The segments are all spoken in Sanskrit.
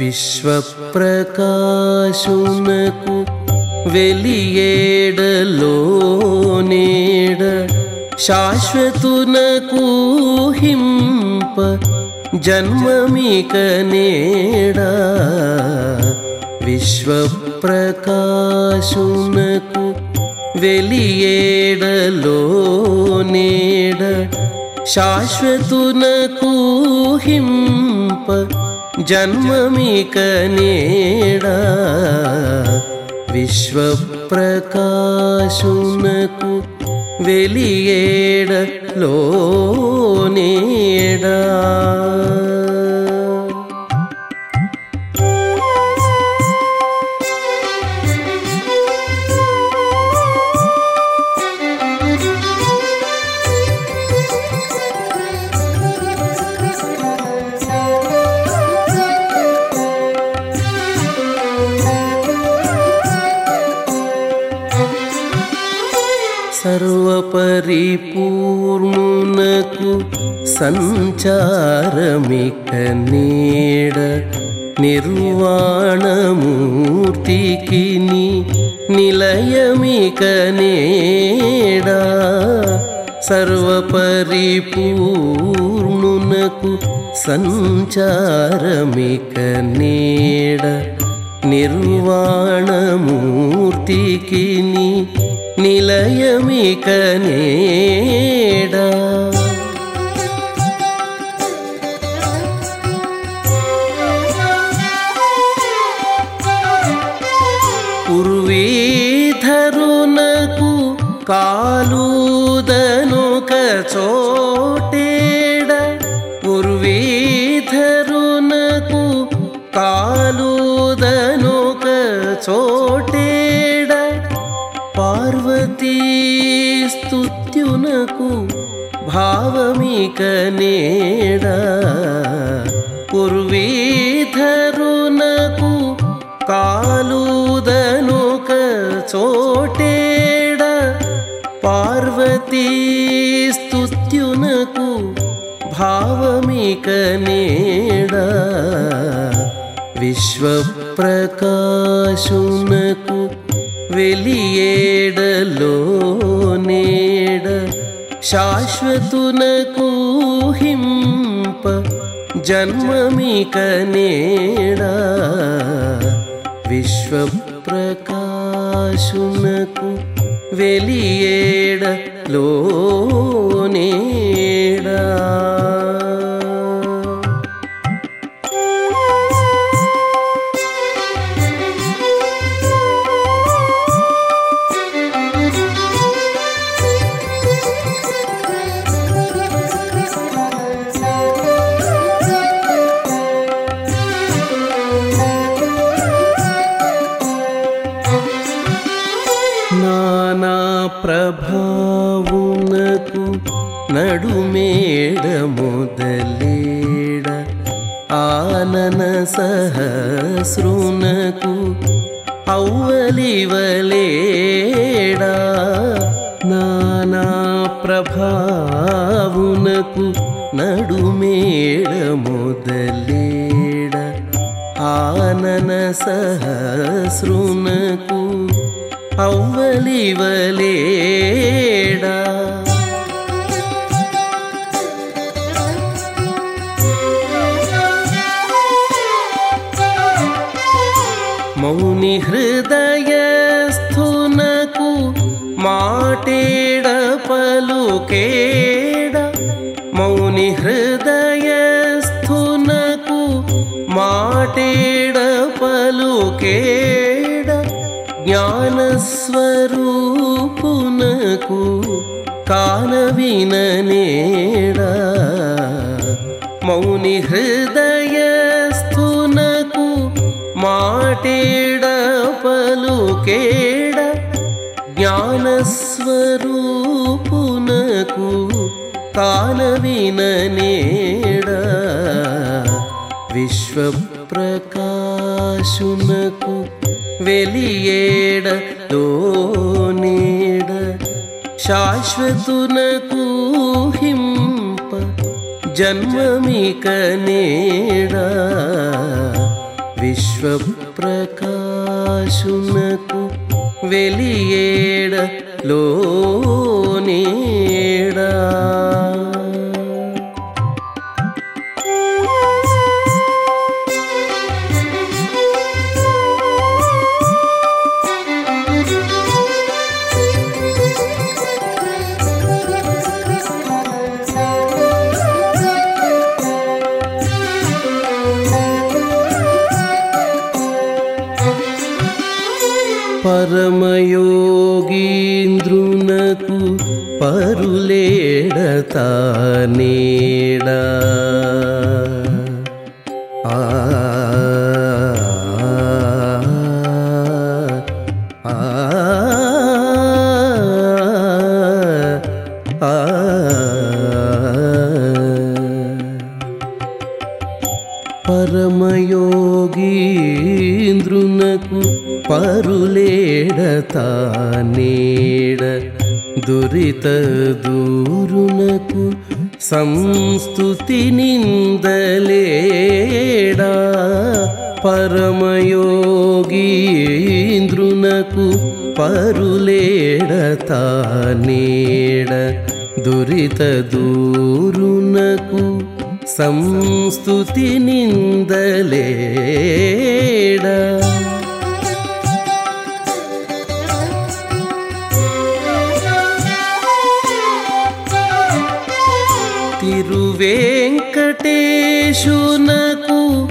విశ్వప్రకాశునకు వెలియేడలో నేడ శాశ్వతునకు హింప జన్మమిక నేడా విశ్వప్రకాశునకు వెలియేడలో నేడ శాశ్వతునకు హింప జన్మమిక నేడా విశ్వప్రకాశునకు వెలియేడలో నేడా పరిపూర్ణునకు సంచారమిక నీడ నిర్వాణమూర్తికి నిలయమిక నేడా సర్వపరిపూర్ణునకు సంచారమిక నీడ నిర్వాణమూర్తికి నీ నిలయమిక నేడా పూర్వీధరునకు కాలుదను కచోటేడ పూర్వీధరునకు కాలుదను కచోటే స్తుత్యునకు భావమిక నేడా పూర్వీధరునకు కాలుదనుక చోటేడ పార్వతీ స్తుత్యునకు భావమిక నేడా విశ్వప్రకాశునకు వెలియేడలో लो नेड शाश्वतुनकोहिम्प जन्ममिकनेड विश्वप्रकाशुनकु वेलियेड लो नेड నేడా నానా ప్రభావునకు నడుమేడ మొదలేడ ఆనన సహస్రునకు ఔవలివలేడా నానా ప్రభావునకు నడుమేడ మొదలేడ ఆనన సహస్రునకు ఔవలివలేడా మౌని హృదయస్థునకు మాటేడ పలుకేడ మౌని హృదయస్థునకు మాటేడ పలుకేడ జ్ఞానస్వరూపునకు కానవిననేడా మౌని హృదయస్థునకు మాటేడ పలుకేడ జ్ఞానస్వరూపునకు కానవిననేడా విశ్వప్రకాశునకు वेलियेड लो नीड शाश्वतुनकुहिम्प जन्ममिकनेड विश्वप्रकाशुनकु वेलियेड लो नि పరులేడతా నీడా ఆ ఆ ఆ పరమయోగీంద్రునకు పరులేడతా నీడ దురిత దూరునకు సంస్తుతి నిందలేడా? పరమయోగీంద్రునకు పరులేడతా నీడ దురిత దూరునకు సంస్తుతి నిందలేడా? తిరువేంకటేశునకు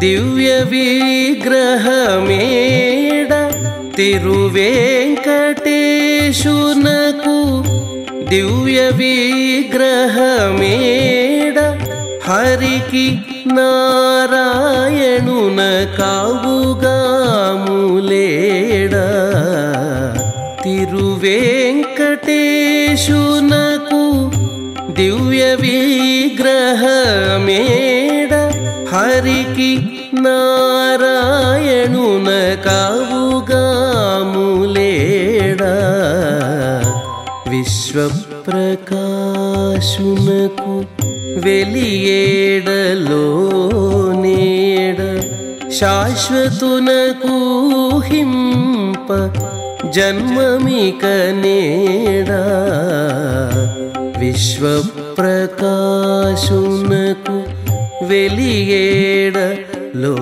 దివ్య విగ్రహమేడ. తిరువేంకటేశునకు దివ్య విగ్రహమేడ. హరికి నారాయణున కావుగాము. దివ్య విగ్రహమేడ హరికి నారాయణున కావుగాములేడా విశ్వప్రకాశునకు వెలియేడలో నేడ శాశ్వతునకు హింప జన్మమిక నేడా प्रकाश वेलेड लो